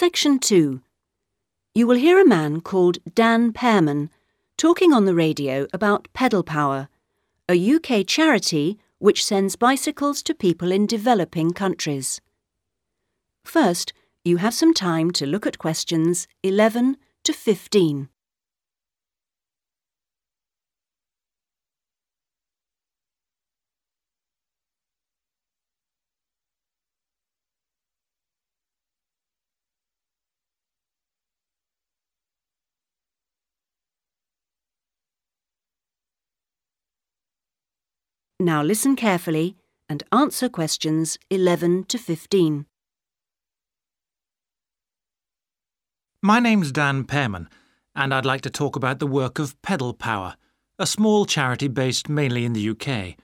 Section 2. You will hear a man called Dan Pearman talking on the radio about Pedal Power, a UK charity which sends bicycles to people in developing countries. First, you have some time to look at questions 11 to 15. Now listen carefully and answer questions 11 to 15. My name's Dan Pearman, and I'd like to talk about the work of Pedal Power, a small charity based mainly in the UK.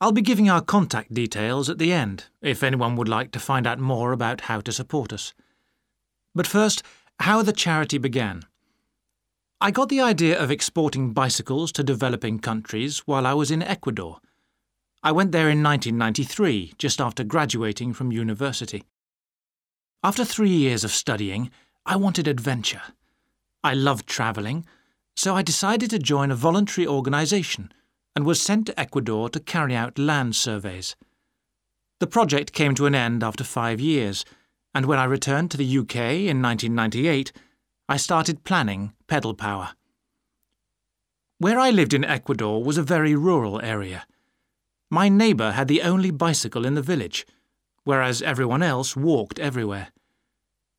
I'll be giving our contact details at the end if anyone would like to find out more about how to support us. But first, how the charity began. I got the idea of exporting bicycles to developing countries while I was in Ecuador. I went there in 1993, just after graduating from university. After three years of studying, I wanted adventure. I loved travelling, so I decided to join a voluntary organisation and was sent to Ecuador to carry out land surveys. The project came to an end after five years, and when I returned to the UK in 1998, I started planning pedal power. Where I lived in Ecuador was a very rural area. My neighbour had the only bicycle in the village, whereas everyone else walked everywhere.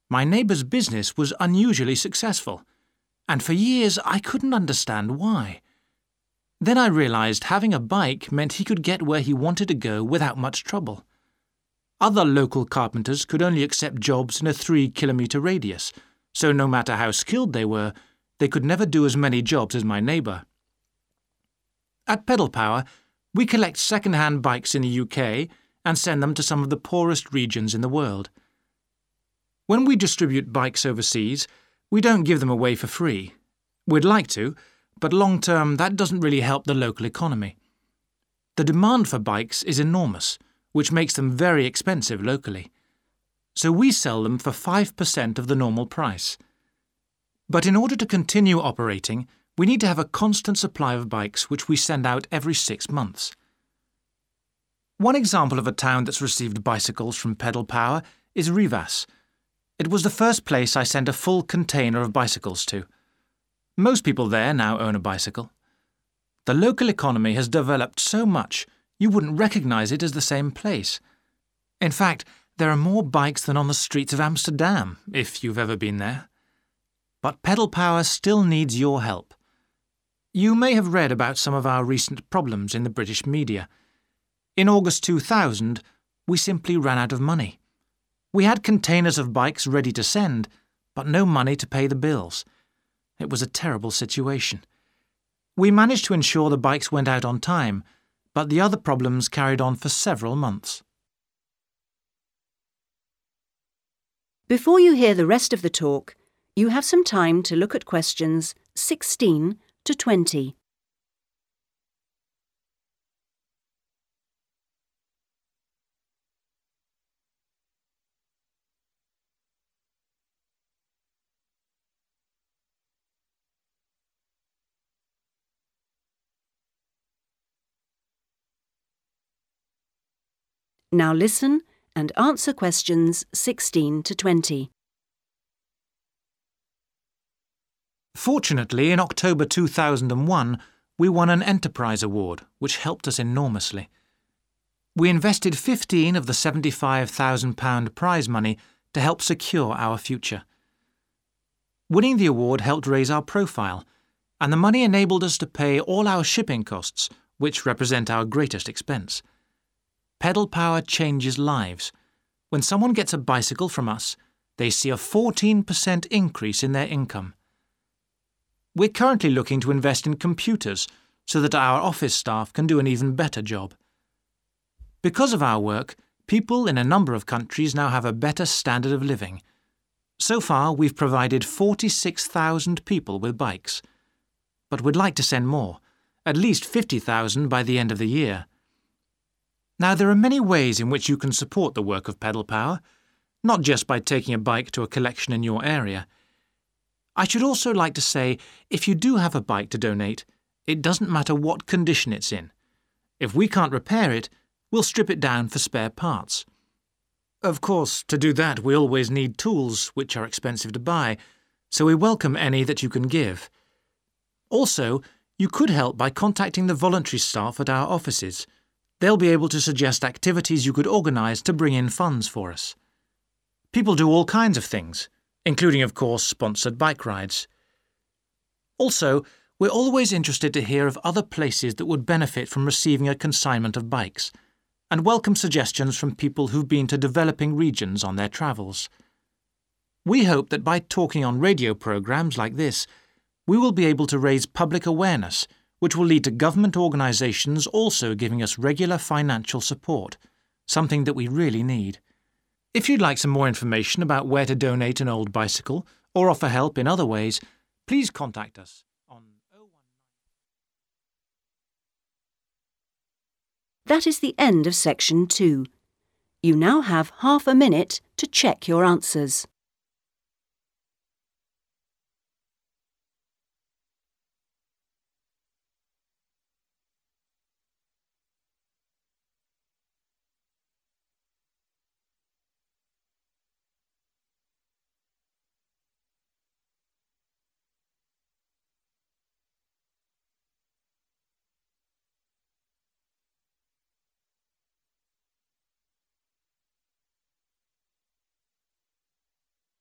My neighbour's business was unusually successful, and for years I couldn't understand why. Then I realised having a bike meant he could get where he wanted to go without much trouble. Other local carpenters could only accept jobs in a three kilometre radius so no matter how skilled they were, they could never do as many jobs as my neighbour. At Pedal Power, we collect second-hand bikes in the UK and send them to some of the poorest regions in the world. When we distribute bikes overseas, we don't give them away for free. We'd like to, but long term that doesn't really help the local economy. The demand for bikes is enormous, which makes them very expensive locally so we sell them for 5% of the normal price. But in order to continue operating, we need to have a constant supply of bikes which we send out every six months. One example of a town that's received bicycles from Pedal Power is Rivas. It was the first place I sent a full container of bicycles to. Most people there now own a bicycle. The local economy has developed so much you wouldn't recognise it as the same place. In fact, there are more bikes than on the streets of Amsterdam, if you've ever been there. But pedal power still needs your help. You may have read about some of our recent problems in the British media. In August 2000, we simply ran out of money. We had containers of bikes ready to send, but no money to pay the bills. It was a terrible situation. We managed to ensure the bikes went out on time, but the other problems carried on for several months. Before you hear the rest of the talk, you have some time to look at questions 16 to 20. Now listen and answer questions 16 to 20. Fortunately, in October 2001, we won an Enterprise Award, which helped us enormously. We invested 15 of the £75,000 prize money to help secure our future. Winning the award helped raise our profile, and the money enabled us to pay all our shipping costs, which represent our greatest expense. Pedal power changes lives. When someone gets a bicycle from us, they see a 14% increase in their income. We're currently looking to invest in computers so that our office staff can do an even better job. Because of our work, people in a number of countries now have a better standard of living. So far, we've provided 46,000 people with bikes. But we'd like to send more, at least 50,000 by the end of the year. Now, there are many ways in which you can support the work of Pedal Power. not just by taking a bike to a collection in your area. I should also like to say if you do have a bike to donate, it doesn't matter what condition it's in. If we can't repair it, we'll strip it down for spare parts. Of course, to do that, we always need tools, which are expensive to buy, so we welcome any that you can give. Also, you could help by contacting the voluntary staff at our offices. They'll be able to suggest activities you could organise to bring in funds for us. People do all kinds of things, including, of course, sponsored bike rides. Also, we're always interested to hear of other places that would benefit from receiving a consignment of bikes, and welcome suggestions from people who've been to developing regions on their travels. We hope that by talking on radio programmes like this, we will be able to raise public awareness, which will lead to government organisations also giving us regular financial support, something that we really need. If you'd like some more information about where to donate an old bicycle or offer help in other ways, please contact us. Oh that is the end of section two. You now have half a minute to check your answers.